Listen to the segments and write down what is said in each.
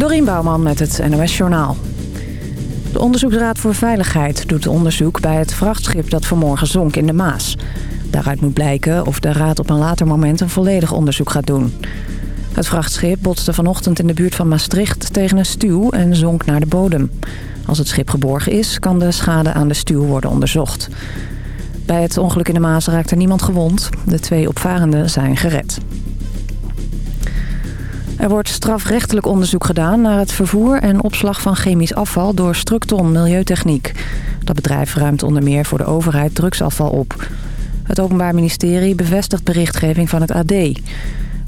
Dorien Bouwman met het NOS Journaal. De Onderzoeksraad voor Veiligheid doet onderzoek bij het vrachtschip dat vanmorgen zonk in de Maas. Daaruit moet blijken of de raad op een later moment een volledig onderzoek gaat doen. Het vrachtschip botste vanochtend in de buurt van Maastricht tegen een stuw en zonk naar de bodem. Als het schip geborgen is, kan de schade aan de stuw worden onderzocht. Bij het ongeluk in de Maas raakte niemand gewond. De twee opvarenden zijn gered. Er wordt strafrechtelijk onderzoek gedaan naar het vervoer en opslag van chemisch afval door Structon Milieutechniek. Dat bedrijf ruimt onder meer voor de overheid drugsafval op. Het Openbaar Ministerie bevestigt berichtgeving van het AD.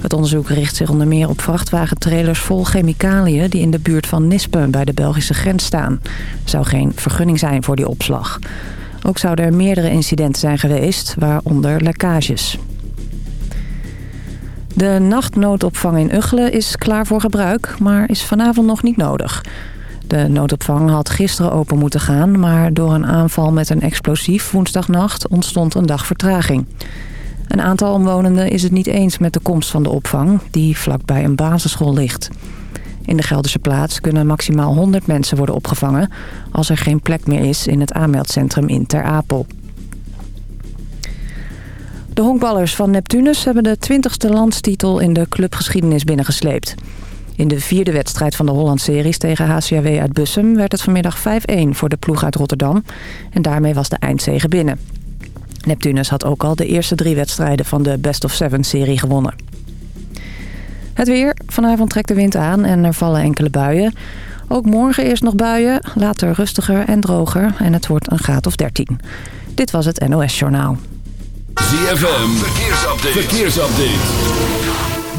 Het onderzoek richt zich onder meer op vrachtwagentrailers vol chemicaliën... die in de buurt van Nispen bij de Belgische grens staan. Er zou geen vergunning zijn voor die opslag. Ook zouden er meerdere incidenten zijn geweest, waaronder lekkages. De nachtnoodopvang in Uggelen is klaar voor gebruik, maar is vanavond nog niet nodig. De noodopvang had gisteren open moeten gaan... maar door een aanval met een explosief woensdagnacht ontstond een dag vertraging. Een aantal omwonenden is het niet eens met de komst van de opvang... die vlakbij een basisschool ligt. In de Gelderse plaats kunnen maximaal 100 mensen worden opgevangen... als er geen plek meer is in het aanmeldcentrum in Ter Apel. De honkballers van Neptunus hebben de 20ste landstitel in de clubgeschiedenis binnengesleept. In de vierde wedstrijd van de Holland-series tegen HCAW uit Bussum... werd het vanmiddag 5-1 voor de ploeg uit Rotterdam. En daarmee was de eindzege binnen. Neptunus had ook al de eerste drie wedstrijden van de Best of Seven-serie gewonnen. Het weer. Vanavond trekt de wind aan en er vallen enkele buien. Ook morgen eerst nog buien, later rustiger en droger en het wordt een graad of 13. Dit was het NOS Journaal. ZFM, verkeersupdate. verkeersupdate.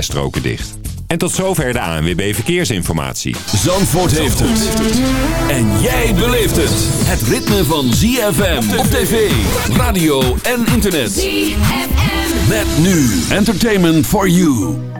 rijstroken dicht. En tot zover de ANWB Verkeersinformatie. Zandvoort heeft het. En jij beleeft het. Het ritme van ZFM op tv, radio en internet. ZFM. Met nu Entertainment for You.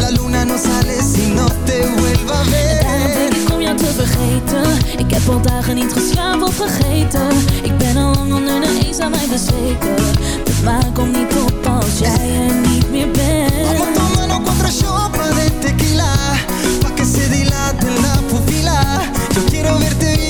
La luna no sale si no te vuelva a ver. En denk ik om jou te vergeten. Ik heb al dagen niet geslapen of vergeten. Ik ben al lang onder de eens aan mij bezweken. De maan komt niet op als jij er niet meer bent. Vamos tomando contra shot de tequila. Pa' que se dilate la pupila. Yo quiero verte bien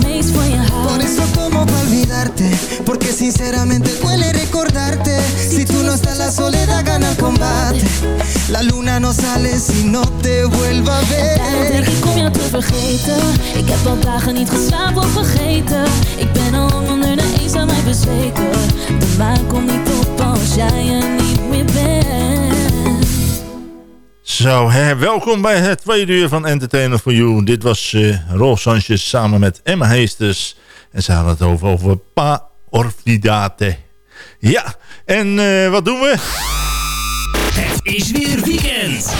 solamente duele recordarte. Si tú no estás, la soledad gana el combate. La luna no sale si no te vuelva a ver. Denk ik om jou te vergeten. Ik heb al dagen niet geslapen of vergeten. Ik ben al onder de eens aan mij bezweken. De maan komt niet op als jij er niet meer bent. Zo, hè, welkom bij het tweede uur van Entertainment for You. Dit was uh, Rolf Sanchez samen met Emma Heesters. En ze hadden het over, over Pa Orfidate. Ja, en uh, wat doen we? Het is weer weekend.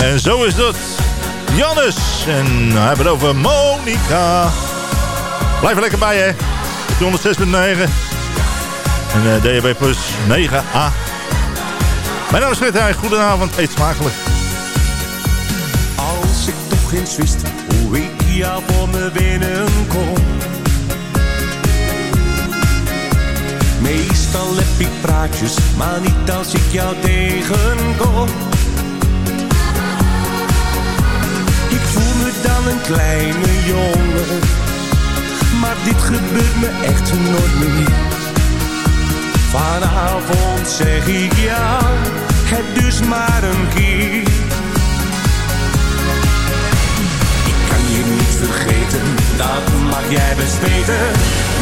En zo is dat. Jannes. En we hebben het over Monica. Blijf er lekker bij, hè. 106.9. En uh, DHB Plus 9A. Mijn naam is Fred. Goedenavond. Eet smakelijk. Eens hoe ik jou voor me winnen kon. Meestal heb ik praatjes, maar niet als ik jou tegenkom. Ik voel me dan een kleine jongen, maar dit gebeurt me echt nooit meer. Vanavond zeg ik ja, het dus maar een keer. Vergeten, dat mag jij best weten.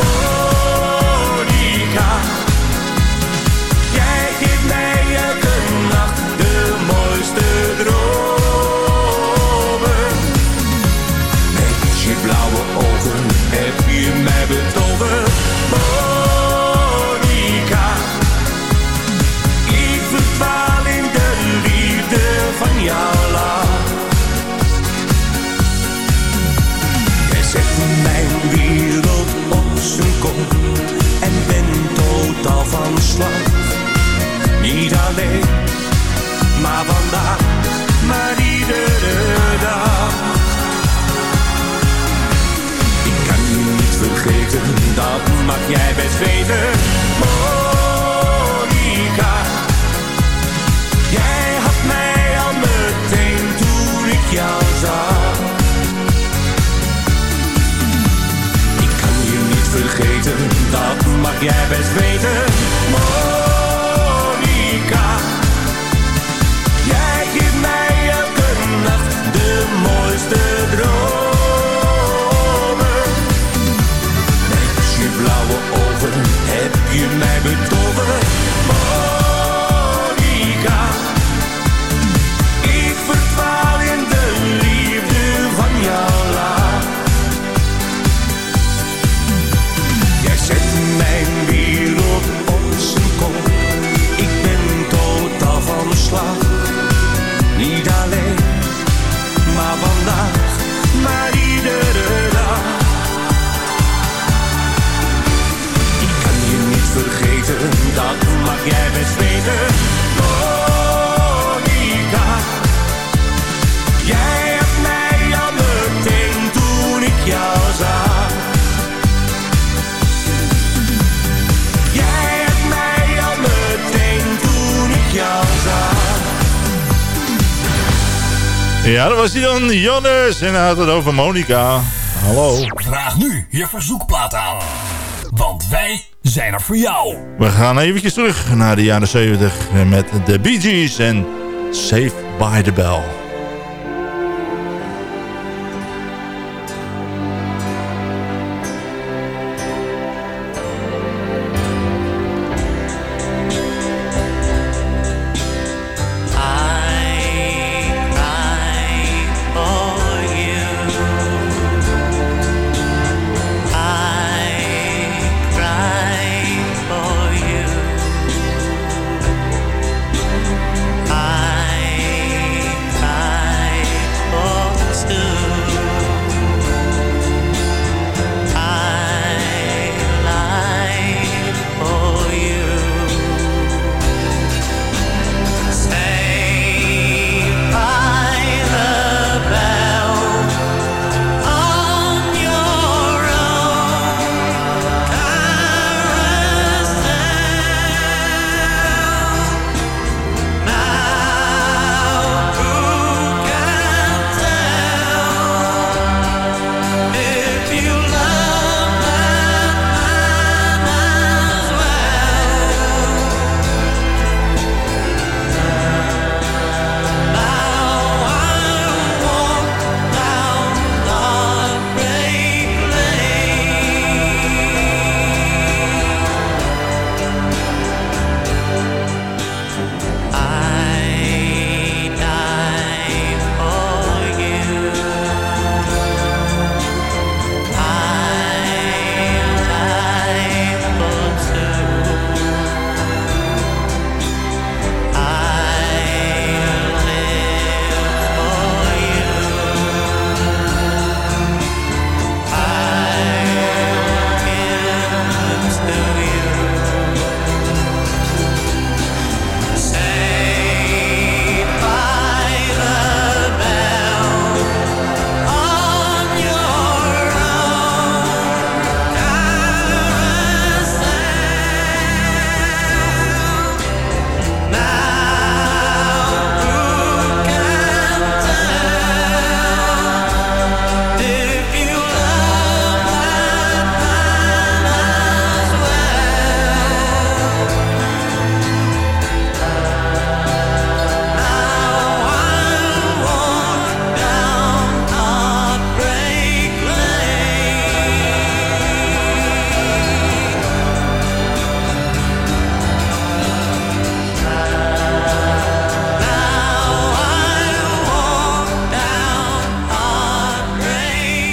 Monica, jij geeft mij elke nacht de mooiste dromen. Met je blauwe ogen heb je mij betoverd. Alleen, maar vandaag, maar iedere dag. Dan. Jannes. En hij had het over Monica. Hallo. Vraag nu je verzoekplaat aan. Want wij zijn er voor jou. We gaan eventjes terug naar de jaren 70 met de Bee Gees en Save by the Bell.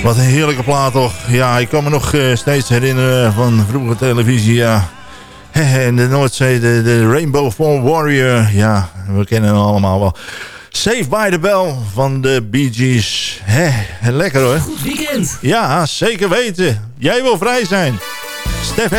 Wat een heerlijke plaat toch. Ja, ik kan me nog uh, steeds herinneren van vroeger televisie. Ja. En de Noordzee, de, de Rainbow Fall Warrior. Ja, we kennen hem allemaal wel. Save by the Bell van de Bee Gees. He, lekker hoor. Goed weekend. Ja, zeker weten. Jij wil vrij zijn. Stef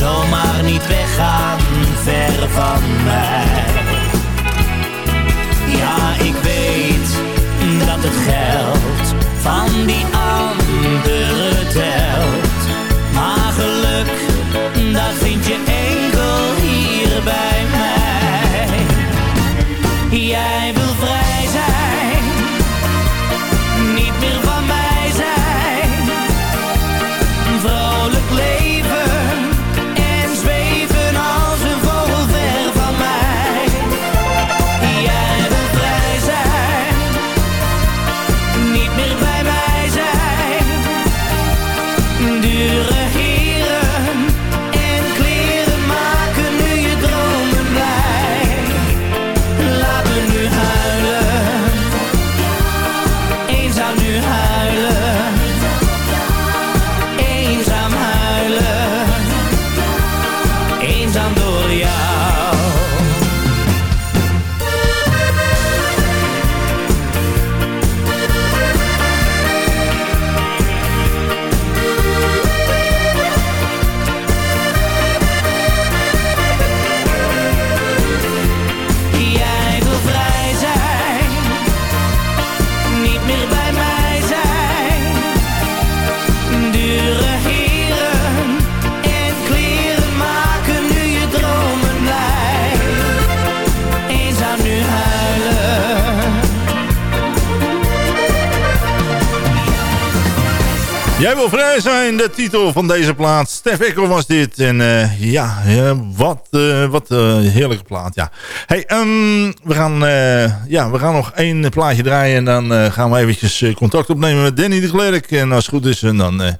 zomaar niet weggaan, ver van mij. Ja, ik weet dat het geld van die anderen telt. Maar geluk, dat vind vrij zijn, de titel van deze plaat. Stef was dit. En uh, ja, wat, uh, wat heerlijke plaat. Ja. Hey, um, we, gaan, ja, we gaan nog één plaatje draaien. En dan gaan we eventjes contact opnemen met Danny de Klerk. En als het goed is, en dan,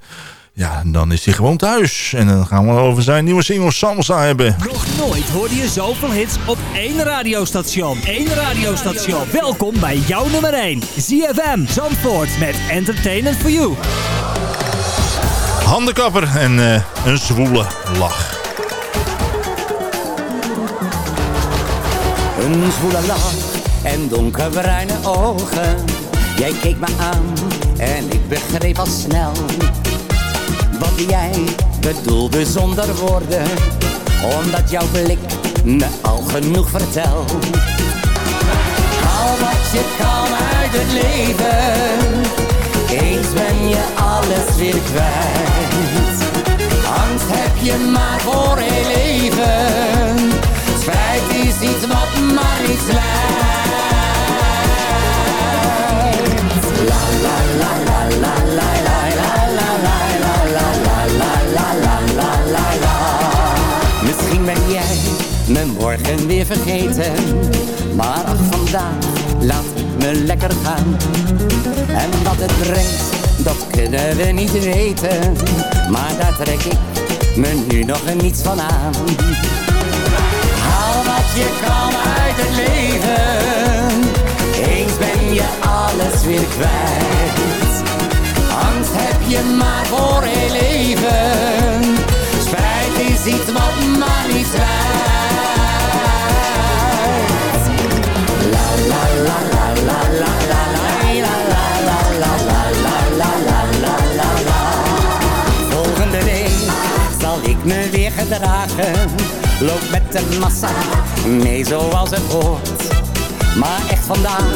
ja, dan is hij gewoon thuis. En dan gaan we over zijn nieuwe single Salsa hebben. Nog nooit hoorde je zoveel hits op één radiostation. Eén radiostation. Welkom bij jouw nummer 1. ZFM Zandvoort met Entertainment for You handenkapper en uh, een zwoele lach. Een zwoele lach en donkerbruine ogen. Jij keek me aan en ik begreep al snel. Wat jij bedoelde zonder woorden. Omdat jouw blik me al genoeg vertelt. Al wat je kan uit het leven eens ben je alles weer kwijt. Angst heb je maar voor heel leven. Spijt is iets wat maar iets lijkt. La la la la la la la. Misschien ben jij me morgen weer vergeten Maar ach vandaag, laat me lekker gaan. En wat het brengt, dat kunnen we niet weten. Maar daar trek ik me nu nog niets van aan. Haal wat je kan uit het leven. Eens ben je alles weer kwijt. Angst heb je maar voor heel leven. Spijt is iets wat maar niet zwijgt. me weer gedragen. Loop met de massa, mee zoals het hoort. Maar echt vandaag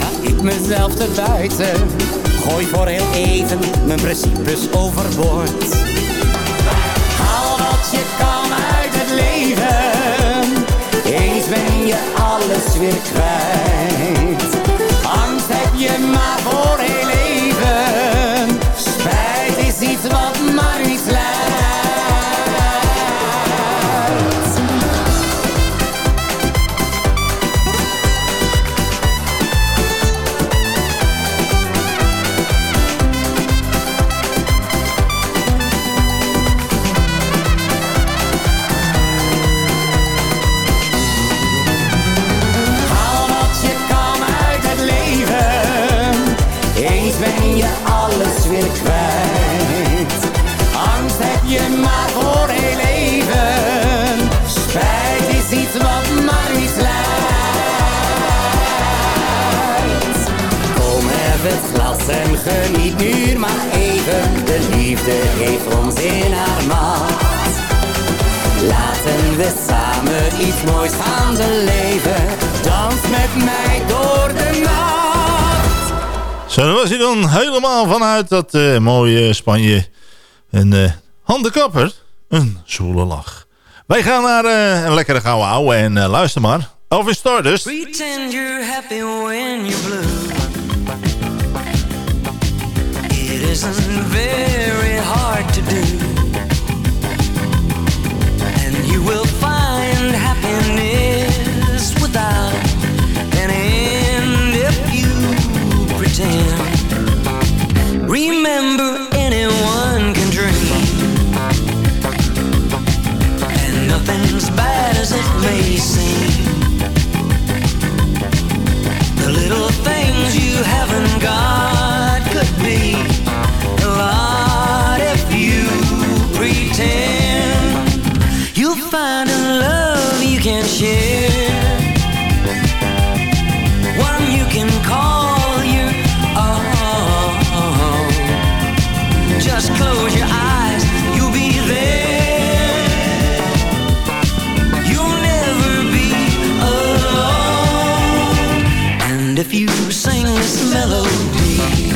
ga ik mezelf te buiten. Gooi voor heel even mijn principes overboord. Haal wat je kan uit het leven. Eens ben je alles weer kwijt. Liefde heeft ons in haar macht. Laten we samen iets moois gaan leven. Dans met mij door de nacht. Zo, was hij dan helemaal vanuit dat uh, mooie Spanje. En uh, handekapper, een zoele lach. Wij gaan naar uh, een lekkere gouden ouwe en luister maar. Elvis Stardust. Pretend you're happy when you're blue. Isn't very hard to do. And you will find happiness without an end if you pretend. Remember, anyone can dream. And nothing's bad as it may seem. The little things you haven't got sing this melody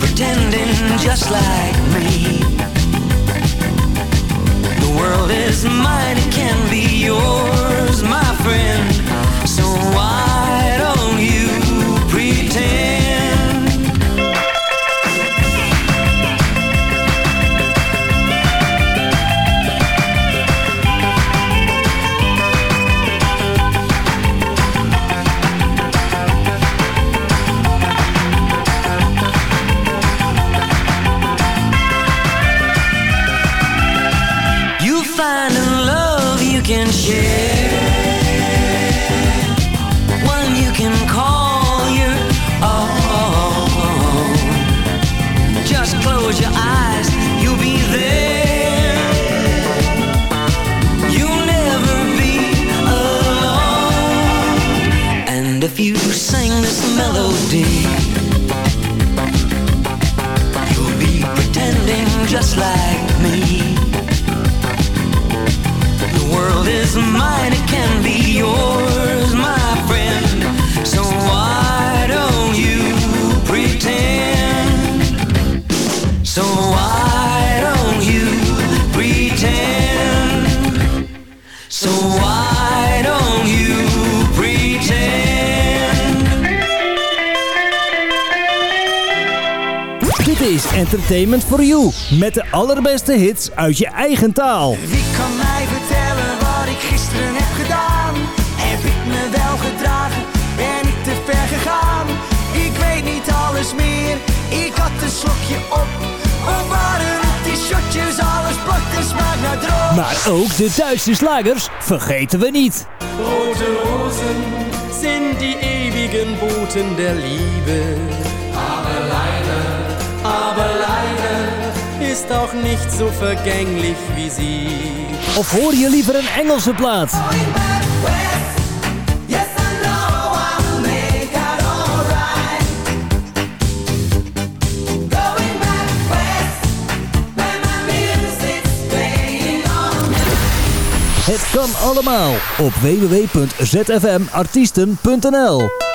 pretending just like me. The world is mine, it can be yours, Entertainment for You. Met de allerbeste hits uit je eigen taal. Wie kan mij vertellen wat ik gisteren heb gedaan? Heb ik me wel gedragen? Ben ik te ver gegaan? Ik weet niet alles meer. Ik had een slokje op. Of waren het die shotjes? Alles plakte smaak naar droog. Maar ook de Duitse slagers vergeten we niet. Rote Rosen sind die ewigen Boten der Liebe. Ist auch nicht so vergänglich wie sie. Of hoor je liever een Engelse plaat? Het kan allemaal op www.zfmartiesten.nl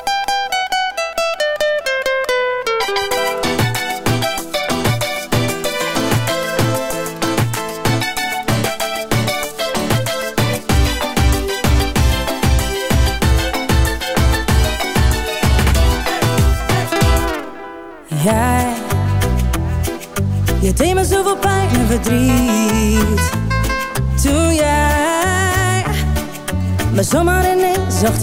ineens zag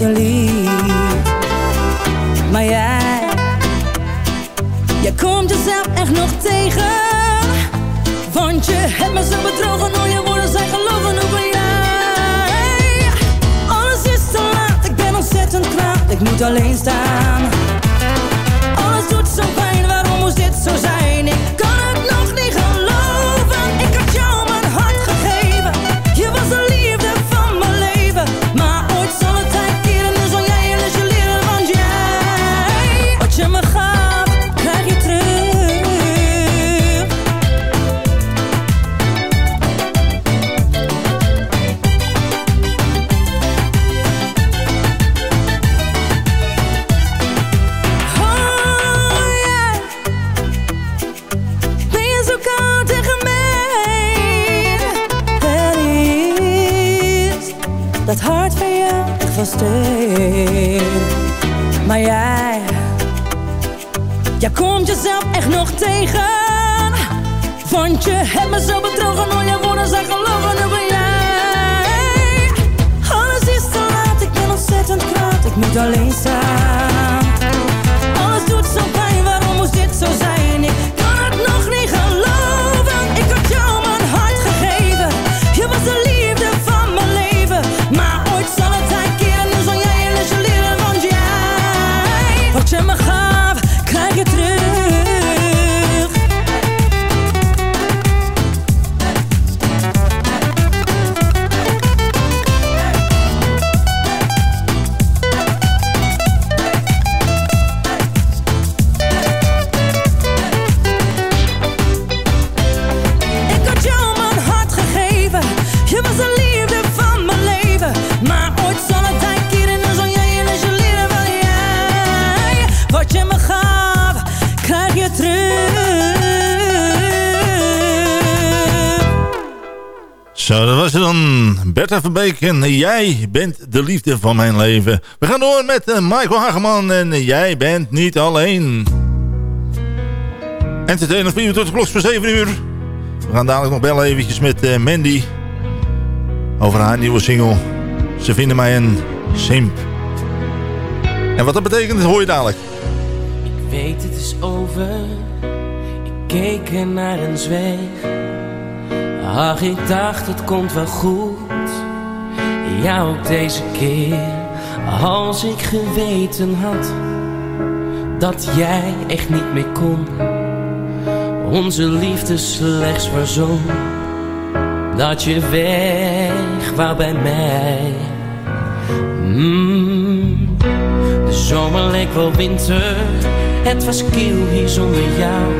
Maar jij, jij komt jezelf echt nog tegen. Want je hebt me zo bedrogen, al je woorden zijn gelogen. Nu ben jij. Alles is te laat, ik ben ontzettend kwaad. Ik moet alleen staan. Zo, dat was het dan. Bertha Verbeek en jij bent de liefde van mijn leven. We gaan door met eh, Michael Hageman en jij bent niet alleen. Entertainment voor u tot de klok voor 7 uur. We gaan dadelijk nog bellen eventjes met eh, Mandy. Over haar nieuwe single. Ze vinden mij een simp. En wat dat betekent, dat hoor je dadelijk. Ik weet het is over. Ik keek naar en zweeg. Ach, ik dacht het komt wel goed. Ja, ook deze keer. Als ik geweten had dat jij echt niet meer kon. Onze liefde slechts verzon. Dat je weg wou bij mij. Mm. De zomer leek wel winter. Het was kil hier zonder jou.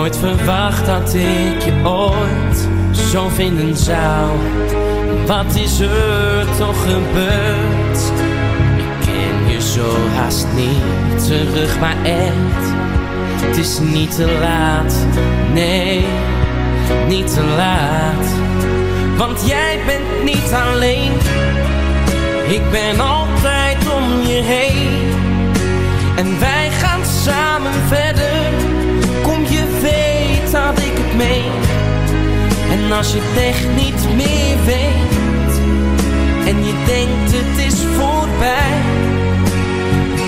Nooit verwacht dat ik je ooit zo vinden zou. Wat is er toch gebeurd? Ik ken je zo haast niet terug, maar echt. Het is niet te laat, nee, niet te laat. Want jij bent niet alleen. Ik ben altijd om je heen. En wij En als je het echt niet meer weet en je denkt het is voorbij,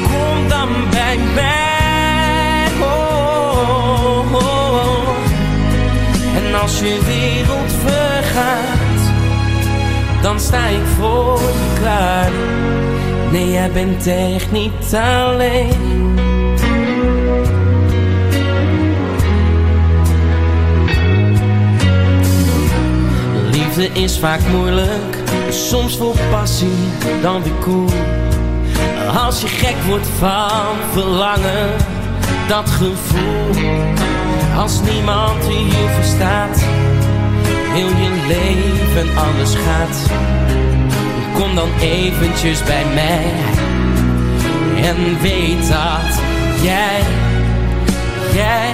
kom dan bij mij. Oh, oh, oh. En als je wereld vergaat, dan sta ik voor je klaar. Nee, jij bent echt niet alleen. Liefde is vaak moeilijk, soms vol passie, dan weer cool. Als je gek wordt van verlangen, dat gevoel. Als niemand je verstaat, heel je leven anders gaat. Kom dan eventjes bij mij en weet dat jij, jij,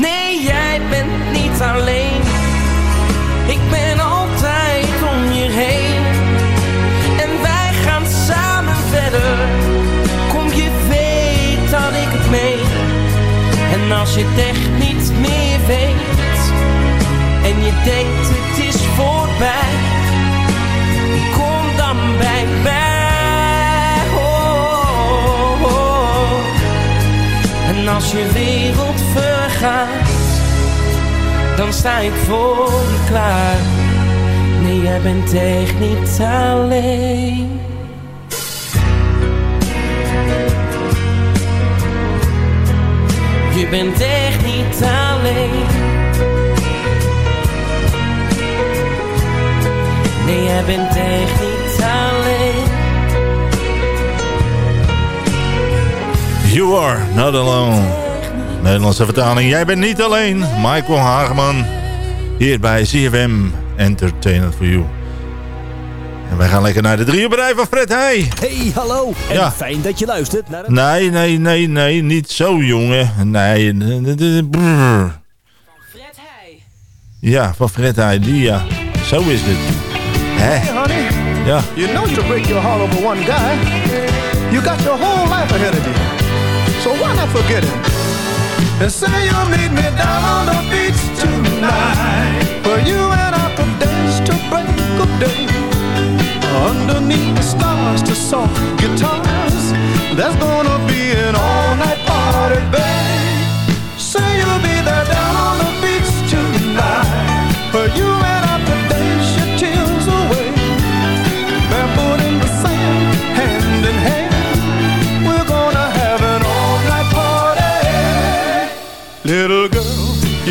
Nee, jij bent niet alleen. Ik ben altijd om je heen. En wij gaan samen verder. Kom, je weet dat ik het meen. En als je het echt niet meer weet. En je denkt het is voorbij. Kom dan bij mij. Oh, oh, oh. En als je wereld vergaat, dan sta ik voor je klaar. Nee, jij bent echt niet alleen. Je bent echt niet alleen. Nee, jij bent echt niet alleen. You are not alone. Nederlandse vertaling. Jij bent niet alleen. Michael Hageman. Hier bij CFM Entertainment for You. En wij gaan lekker naar de drie bedrijf van Fred Heij. Hey, hallo. En Ja. fijn dat je luistert naar het... Nee, nee, nee, nee. Niet zo, jongen. Nee. brrr. Fred Heij. Ja, van Fred Heij. Die, ja. Zo is het. Hè? Hey, honey, Ja. you know you break your heart over one guy. You got your whole life ahead of you. So why not forget it? And say you'll meet me down on the beach tonight. Where you and I could dance to break of day. Underneath the stars to soft guitars. There's gonna be an all-night party, babe. Say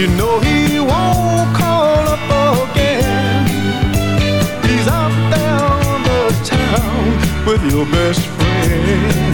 you know he won't call up again. He's out there on the town with your best friend.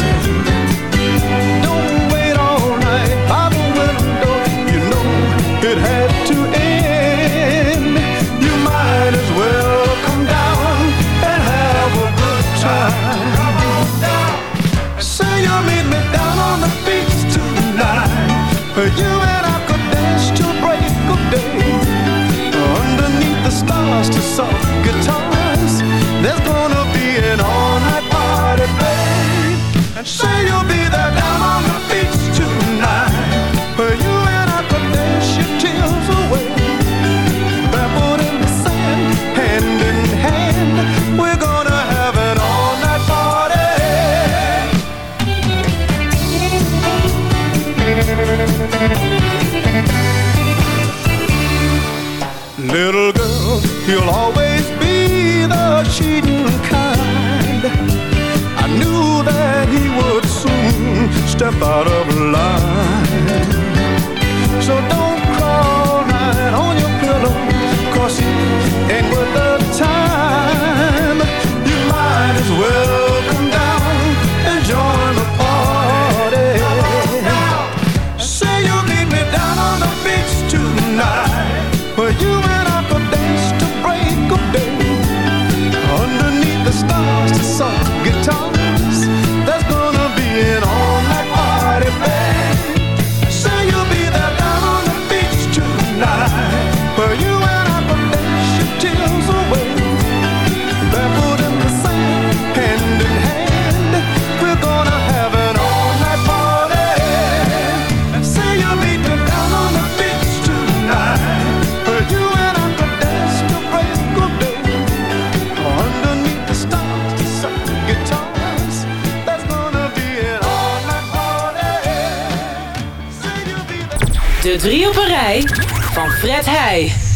Van Fred Heij.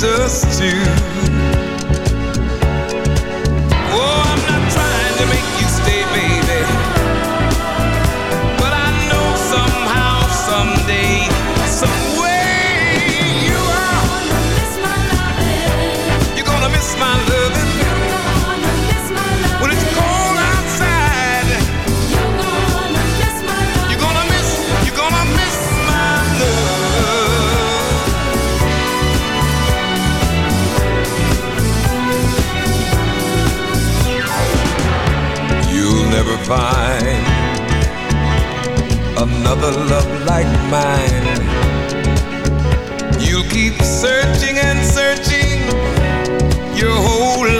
Just too find another love like mine. You'll keep searching and searching your whole life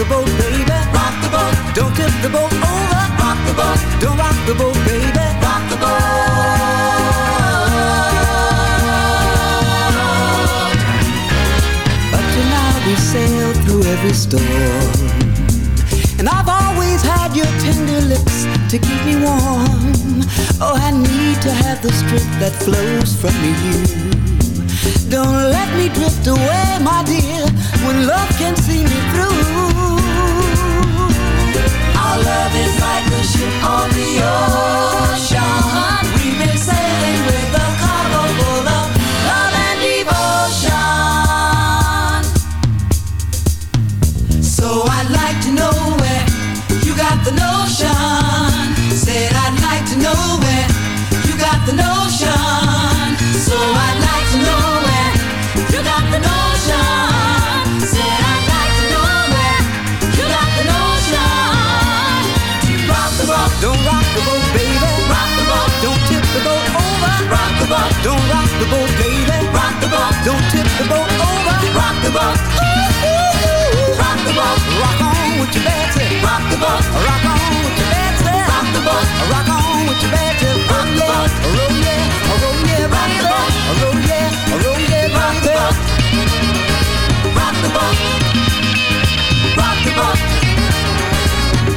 the boat, baby. Rock the boat. Don't tip the boat over. Rock the boat. Don't rock the boat, baby. Rock the boat. Up to now we sailed through every storm, and I've always had your tender lips to keep me warm. Oh, I need to have the strength that flows from you. Don't let me drift away, my dear, when love can see me through. Love is like a ship on the ocean. Boat, baby. Rock the boat, don't tip the boat over. Rock the boat, ooh, ooh, ooh. rock the boat, rock on with your Betsy. Rock the boat, rock on with your Betsy. Rock the boat, rock on with your Betsy. Rock the boat, roll yeah, roll yeah, rock the boat, roll yeah, roll yeah, rock the boat. Rock the boat, rock the boat,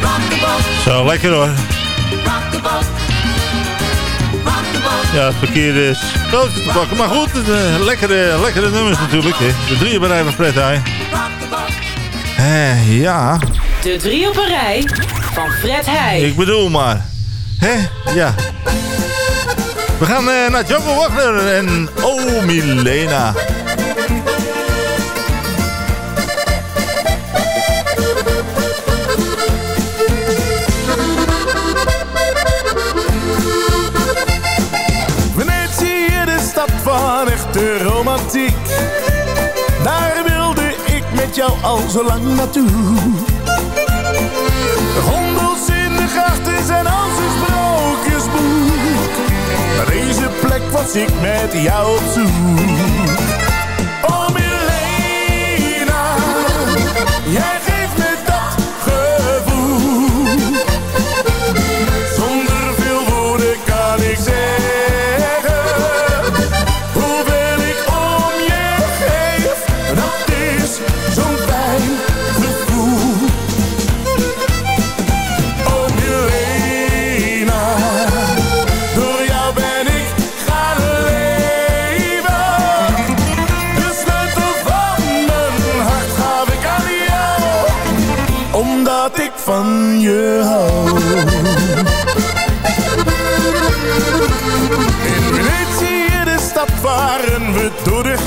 rock the boat, Zo, lekker hoor. rock the boat, rock the boat. Ja, het verkeer is groot te pakken. Maar goed, eh, lekkere, lekkere nummers natuurlijk. Hè. De drie op een rij van Fred Heij. Eh, ja, De drie op een rij van Fred Heij. ik bedoel maar. Hè? Ja. We gaan eh, naar Jungle Wagner en Oh Milena. Jou al zo lang naartoe. De gondels in de grachten zijn als een sprookjesboek. Deze plek was ik met jou op zoek.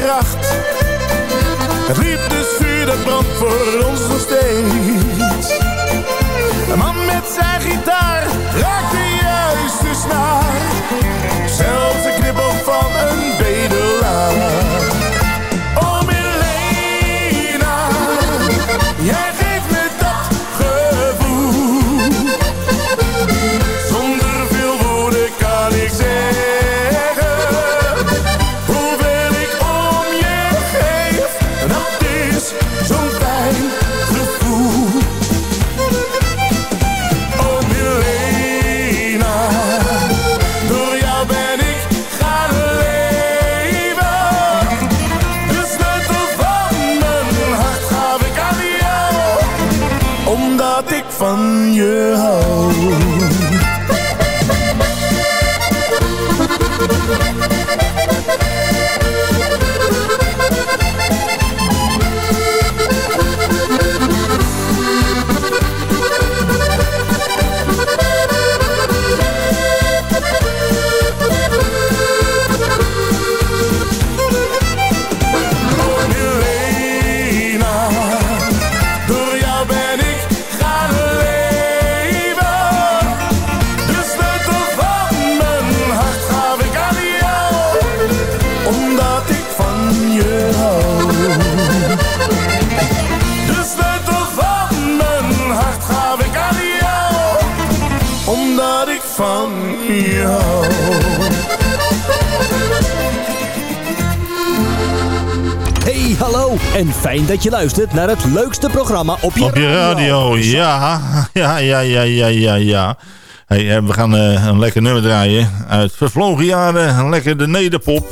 Gracht. Het liefdesvuur dat brandt voor ons nog steeds. Een man met zijn gitaar raakt de juiste snaar. Dat je luistert naar het leukste programma op je, Op je radio, ja. Ja, ja, ja, ja, ja, ja. Hey, we gaan eh, een lekker nummer draaien uit vervlogen jaren. Lekker de nederpop.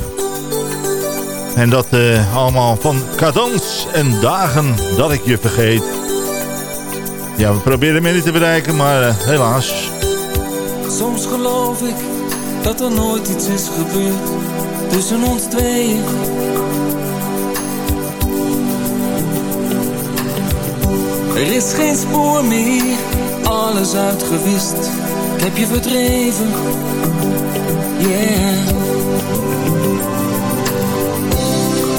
En dat eh, allemaal van cadans en dagen dat ik je vergeet. Ja, we proberen meer niet te bereiken, maar eh, helaas. Soms geloof ik dat er nooit iets is gebeurd tussen ons tweeën. Er is geen spoor meer, alles uitgewist. Heb je verdreven, yeah.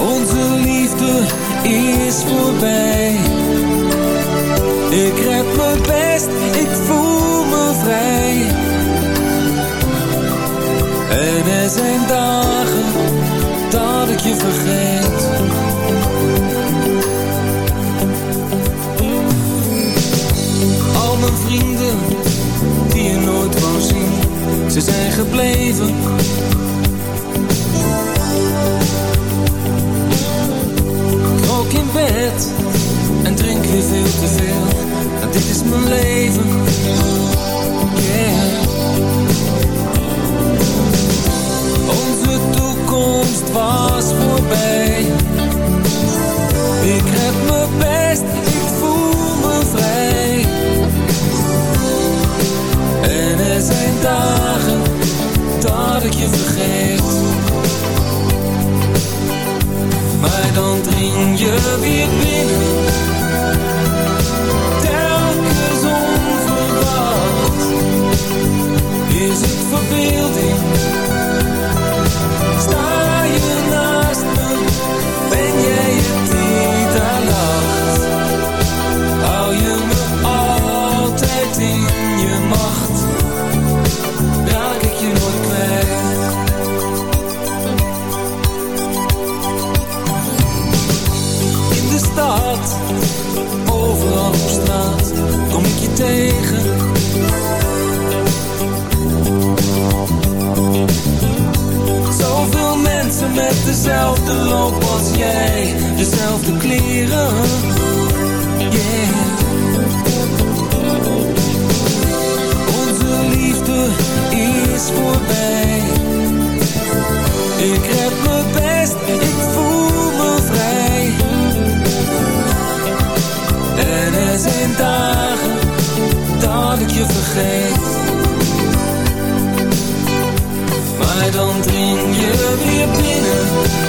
Onze liefde is voorbij. Ik red mijn best, ik voel me vrij. En er zijn dagen dat ik je vergeet. Maar dan dring je weer binnen.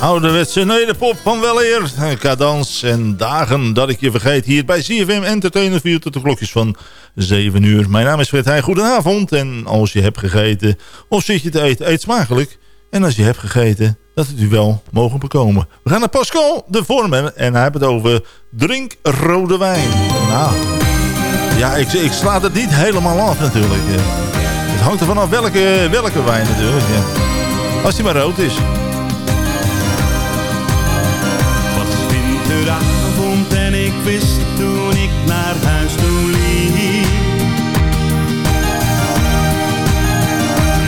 Ouderwetse nederpop van weleer. Cadans en dagen dat ik je vergeet. Hier bij CFM Entertainer 4 tot de klokjes van 7 uur. Mijn naam is Fred Heij. Goedenavond. En als je hebt gegeten of zit je te eten, eet smakelijk. En als je hebt gegeten, dat het u wel mogen bekomen. We gaan naar Pascal de Vormen. En hij heeft het over drink rode wijn. Nou, ja, ik, ik sla het niet helemaal af natuurlijk. Het hangt er vanaf welke, welke wijn natuurlijk. Als hij maar rood is. Winteravond en ik wist toen ik naar huis toe liep.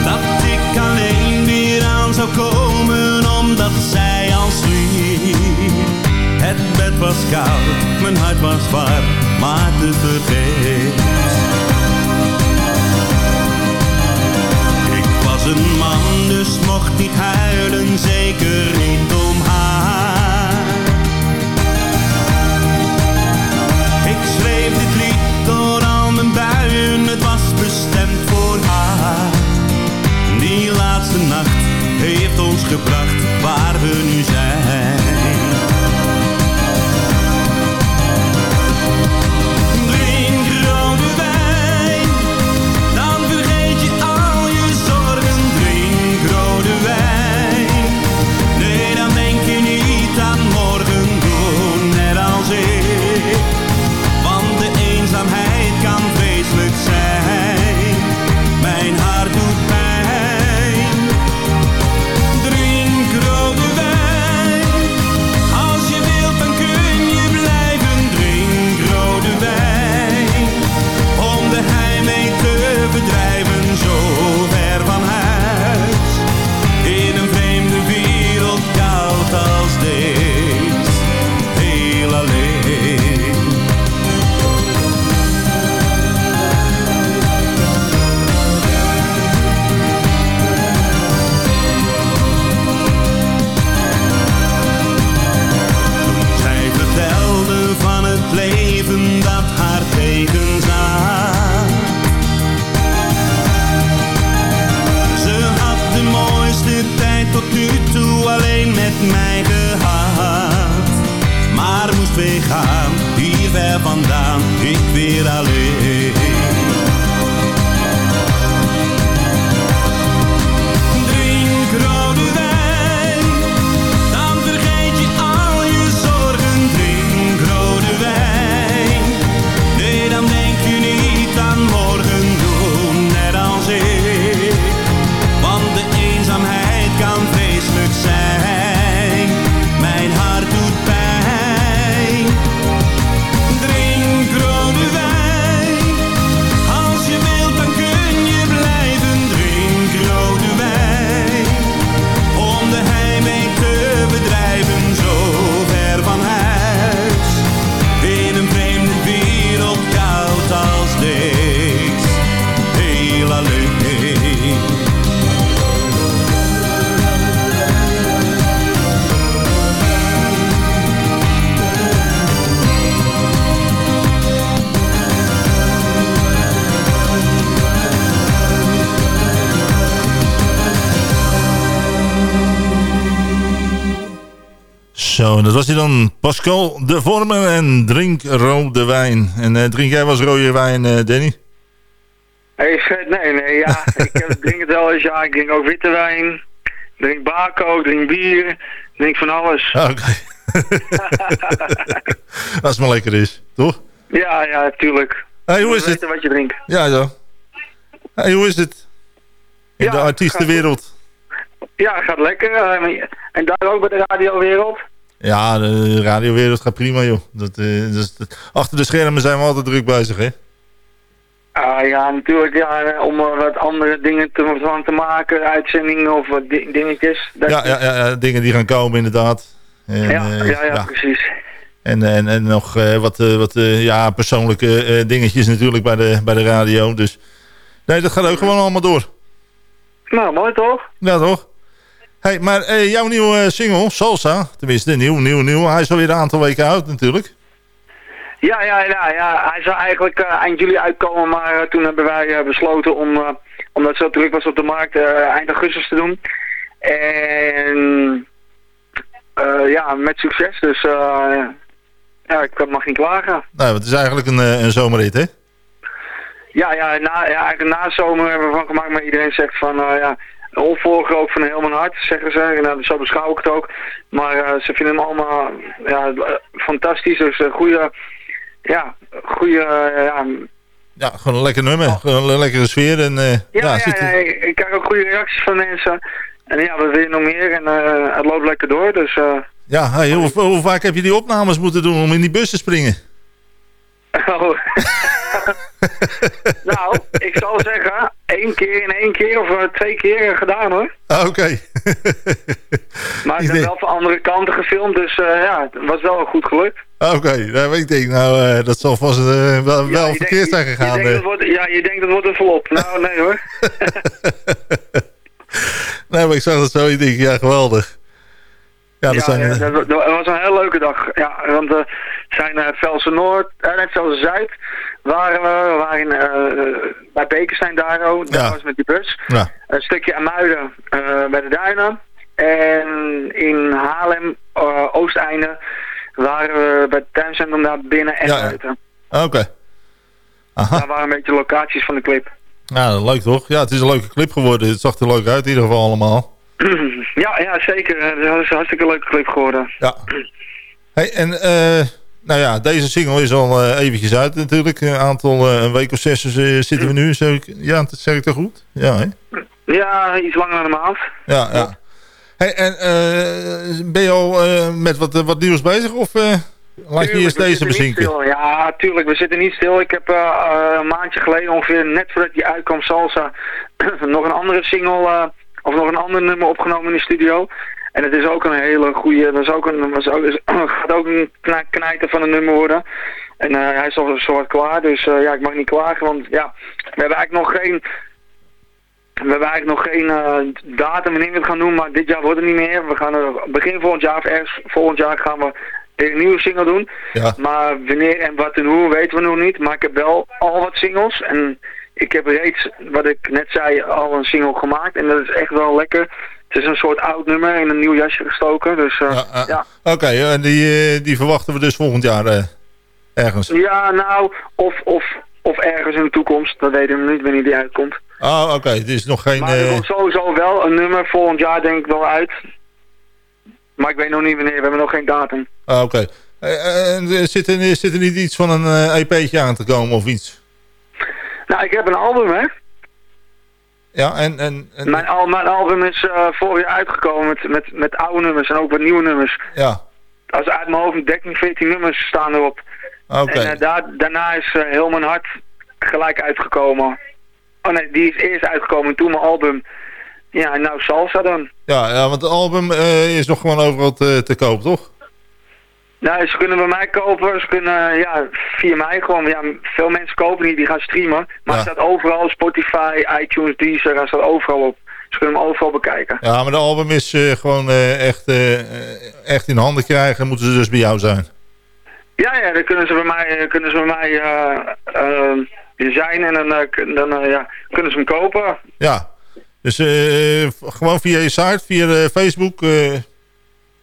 Dat ik alleen weer aan zou komen omdat zij al sliep. Het bed was koud, mijn hart was warm, maar te vergeefs. Ik was een man, dus mocht niet huilen, zeker niet heeft ons En dat was hij dan. Pascal de Vormer en drink rode wijn. En eh, drink jij wel eens rode wijn, eh, Danny? Hey nee, nee, ja. ik eh, drink het wel eens, ja. Ik drink ook witte wijn. Drink bako, drink bier. Drink van alles. Ah, Oké. Als het maar lekker is, toch? Ja, ja, tuurlijk. Hey, hoe is het? wat je drinkt. Ja. Hey, hoe is het? In de artiestenwereld. Ja, gaat lekker. En daar ook bij de radiowereld. Ja, de radiowereld gaat prima, joh. Dat, eh, dat dat- achter de schermen zijn we altijd druk bezig, hè? Ah, ja, natuurlijk, ja, om er wat andere dingen te, van te maken, uitzendingen of wat di- dingetjes. Dat- Ja, ja, ja, ja, dingen die gaan komen, inderdaad. En, ja, eh, ja, ja, precies. En, en, en nog eh, wat, eh, wat eh, ja, persoonlijke eh, dingetjes natuurlijk bij de, bij de radio. Dus nee, dat gaat ook gewoon allemaal door. Nou, mooi toch? Ja, toch? Hey, maar eh, jouw nieuwe eh, single, Salsa, tenminste nieuw, nieuw, nieuw. Hij is alweer een aantal weken oud natuurlijk. Ja, ja, ja, ja. Hij zou eigenlijk eh, eind juli uitkomen, maar toen hebben wij besloten om, omdat het zo druk was op de markt, eind augustus te doen. En ja, met succes. Dus eh, ja, ik mag niet klagen. Nou, het is eigenlijk een, een zomerrit, hè? Ja, ja, na, ja eigenlijk na zomer hebben we van gemaakt, maar iedereen zegt van, ja, ook van heel mijn hart, zeggen ze. En nou, zo beschouw ik het ook. Maar eh, ze vinden hem allemaal ja, eh, fantastisch. Dus een goede, ja, goede, eh, ja, Ja, gewoon een lekker nummer. Gewoon een lekkere sfeer. En, eh, ja, ja, ja, ik, krijg ook goede reacties van mensen. En ja, we willen nog meer en eh, het loopt lekker door. Dus eh, Ja, hey, hoe, hoe vaak heb je die opnames moeten doen om in die bus te springen? Oh. nou, ik zal zeggen, één keer in één keer of eh, twee keer gedaan hoor. Ah, Oké. Maar ik heb wel van andere kanten gefilmd, dus eh, ja, het was wel goed gelukt. Ah, Oké, nou, ik denk, nou, eh, dat zal vast wel, wel je verkeerd zijn gegaan. Je denkt dat wordt, ja, je denkt dat wordt een flop. Nou, nee hoor. Nee, maar ik zag dat zo, ik denk, ja, geweldig. Ja, dat zijn... ja, eh, dat, dat was een hele leuke dag. Ja, want we zijn uh, Velsen Noord, eh, net Velsen Zuid waren we. Waren eh, bij Bekenstein daar ook, daar Ja. was met die bus. ja. Een stukje aan Muiden eh, bij de Duinen. En in Haarlem, eh, Oosteinde, waren we bij het tuincentrum daar binnen en buiten. Oké. Daar waren een beetje locaties van de clip. Ja, leuk toch? Ja, het is een leuke clip geworden. Het zag er leuk uit in ieder geval allemaal. ja, ja, zeker. Het is een hartstikke leuke clip geworden. Ja. Hey, en eh, nou ja, deze single is al eh, eventjes uit natuurlijk. Een aantal, eh, een week of zes eh, zitten we nu. Zeg ik, ja, dat zeg ik toch goed? Ja, hè? Ja, iets langer dan een maand. Ja, ja. Hey, en eh, ben je al eh, met wat, wat nieuws bezig? Of eh laat je eerst deze bezinken? Ja, tuurlijk, we zitten niet stil. Ik heb eh, eh, een maandje geleden, ongeveer net voordat die uitkwam, Salsa, nog een andere single, eh, of nog een ander nummer opgenomen in de studio. En het is ook een hele goede, dat is ook een, is ook, is- gaat ook een knijter van een nummer worden. En eh, hij is al wat klaar, dus eh, ja, ik mag niet klagen, want ja, we hebben eigenlijk nog geen... We hebben eigenlijk nog geen eh, datum wanneer we het gaan doen, maar dit jaar wordt het niet meer. We gaan er begin volgend jaar of ergens volgend jaar gaan we weer een nieuwe single doen. Ja. Maar wanneer en wat en hoe weten we nog niet. Maar ik heb wel al wat singles. En ik heb reeds, wat ik net zei, al een single gemaakt. En dat is echt wel lekker. Het is een soort oud nummer in een nieuw jasje gestoken. Dus eh, ja, ja. Oké, en die, eh, die verwachten we dus volgend jaar eh, ergens. nou, of, of, of ergens in de toekomst. Dat weten we niet wanneer die uitkomt. Ah, oké, het is nog geen... Maar er eh, komt sowieso wel een nummer volgend jaar denk ik wel uit. Maar ik weet nog niet wanneer. We hebben nog geen datum. ah, oké. Eh, eh, zit, er, zit er niet iets van een eh, EP'tje aan te komen of iets? Nou, ik heb een album hè. Ja, en... en, en Mijn, al, mijn album is eh vorig jaar uitgekomen met, met, met oude nummers en ook wat nieuwe nummers. ja, Als uit mijn hoofd 13, 14 nummers staan erop. oké. En eh, daar, daarna is eh, heel mijn hart gelijk uitgekomen. Oh nee, die is eerst uitgekomen toen mijn album. Ja, en nou Salsa dan. Ja, ja, want het album is nog gewoon overal te, te koop, toch? Nou, ze kunnen bij mij kopen. Ze kunnen, ja, via mij gewoon. Ja, veel mensen kopen niet, die gaan streamen. Maar het staat overal, Spotify, iTunes, Deezer, hij staat overal op. Ze kunnen hem overal bekijken. Ja, maar de album is eh, gewoon eh, echt, eh, echt in handen krijgen. Moeten ze dus bij jou zijn. Ja, ja, dan kunnen ze bij mij, kunnen ze bij mij zijn en dan, dan ja, kunnen ze hem kopen. Ja. Dus eh, gewoon via je site, via Facebook.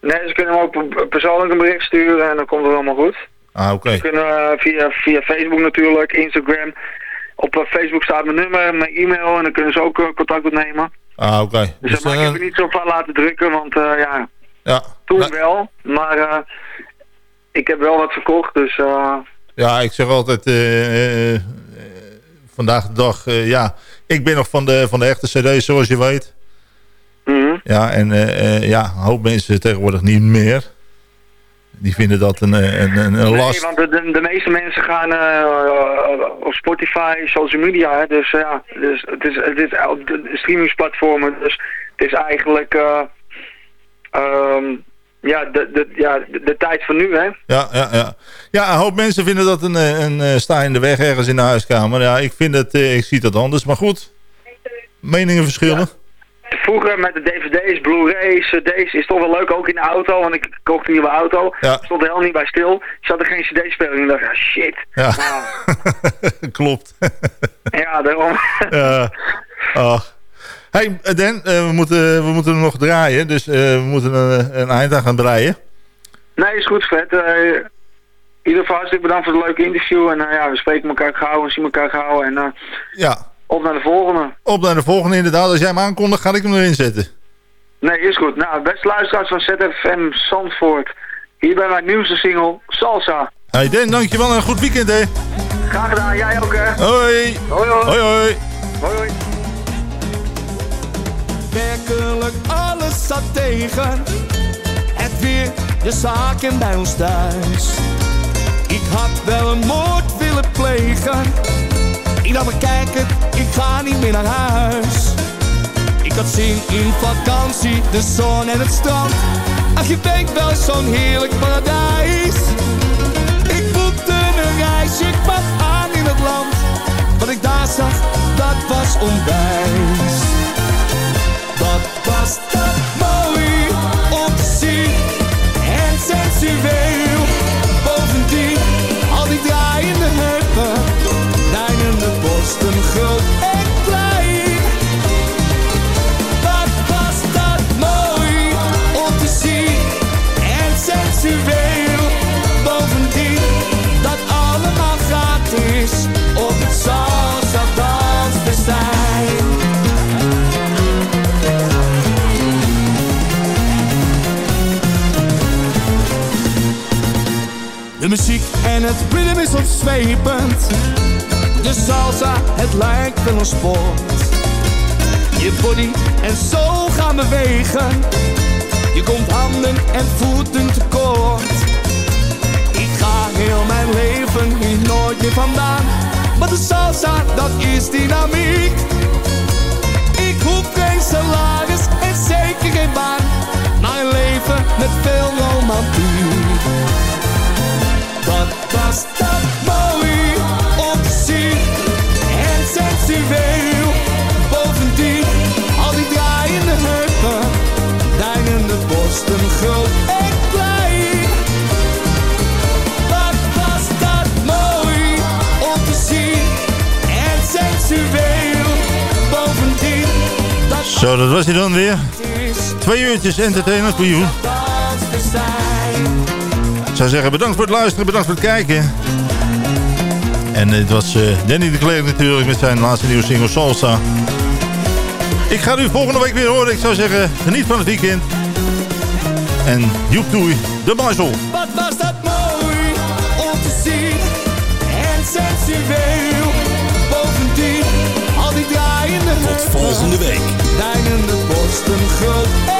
Nee, ze kunnen hem ook pe- persoonlijk een bericht sturen en dan komt het allemaal goed. Ah, oké. Ze kunnen eh, via, via Facebook natuurlijk, Instagram. Op eh, Facebook staat mijn nummer, mijn e-mail en dan kunnen ze ook eh, contact opnemen. Ah, oké. Dus, Dus, maar ik eh, heb er niet zo van laten drukken, want ja, ja. toen wel. Maar ik heb wel wat verkocht, dus ja, ik zeg altijd... vandaag de dag, ja... Ik ben nog van de, van de echte cd's, zoals je weet. Ja, en eh, eh, ja, een hoop mensen tegenwoordig niet meer. Die vinden dat een, eh, een, een, een last. Nee, want de, de, meeste mensen gaan op Spotify, social media. Hè, dus ja, dus het is, het is op de streamingsplatformen. Dus het is eigenlijk eh, ehm, ja, de, de, ja, de, de tijd van nu, hè. Ja, ja, ja. ja, een hoop mensen vinden dat een, een, eh, sta in de weg ergens in de huiskamer. Ja, ik vind het, ik zie dat anders. Maar goed, meningen verschillen. Vroeger met de dvd's, blu-rays, cd's is toch wel leuk, ook in de auto. Want ik kocht een nieuwe auto, Ja. stond er helemaal niet bij stil. Ik zat er geen cd-speler in en dacht, ja, shit. Ja, Nou, klopt. ja, daarom. ja. Ach. Hey, eh, Dan, eh, we, moeten, we moeten nog draaien. Dus eh, we moeten een, een eind aan gaan breien. Nee, is goed, Fred. Eh, in ieder geval hartstikke bedankt voor het leuke interview. En eh, ja, we spreken elkaar gauw en zien elkaar gauw. En eh, Ja, op naar de volgende. op naar de volgende inderdaad. Als jij hem aankondigt, ga ik hem erin zetten. Nee, is goed. Nou, beste luisteraars van ZFM Zandvoort. Hier bij mijn nieuwste single, Salsa. Hey Dan, dankjewel en een goed weekend hè. Graag gedaan, jij ook hè. Hoi. Hoi hoi. Hoi hoi. Hoi hoi. Werkelijk alles zat tegen. Het weer de zaken bij ons thuis. Ik had wel een moord willen plegen. Ik dacht, kijk het, ik ga niet meer naar huis. Ik had zin in vakantie, de zon en het strand. Ach, je weet wel, zo'n heerlijk paradijs. Ik boekte een reisje, ik kwam aan in het land. Wat ik daar zag, dat was onwijs. Wat was dat mooi zien en sensueel. Muziek en het ritme is ontzwepend. De salsa, het lijkt wel een sport. Je body en zo gaan bewegen. Je komt handen en voeten tekort. Ik ga heel mijn leven hier nooit meer vandaan. Maar de salsa, dat is dynamiek. Ik hoef geen salaris en zeker geen baan. Een leven met veel romantiek. Wat was dat mooi om te zien en sensueel. Bovendien, al die draaiende heupen, deinende borsten groot en klein. Wat was dat mooi om te zien en sensueel. Bovendien, dat Zo, dat was hij dan weer. Twee uurtjes entertainment voor you. Ik zou zeggen, bedankt voor het luisteren, bedankt voor het kijken. En het was eh, Danny de Klerk natuurlijk met zijn laatste nieuwe single Salsa. Ik ga u volgende week weer horen. Ik zou zeggen, geniet van het weekend. En joep doei, de Marshall. Wat was dat mooi om te zien en sensueel. Bovendien, al die draaiende Tot volgende week. Deinende borsten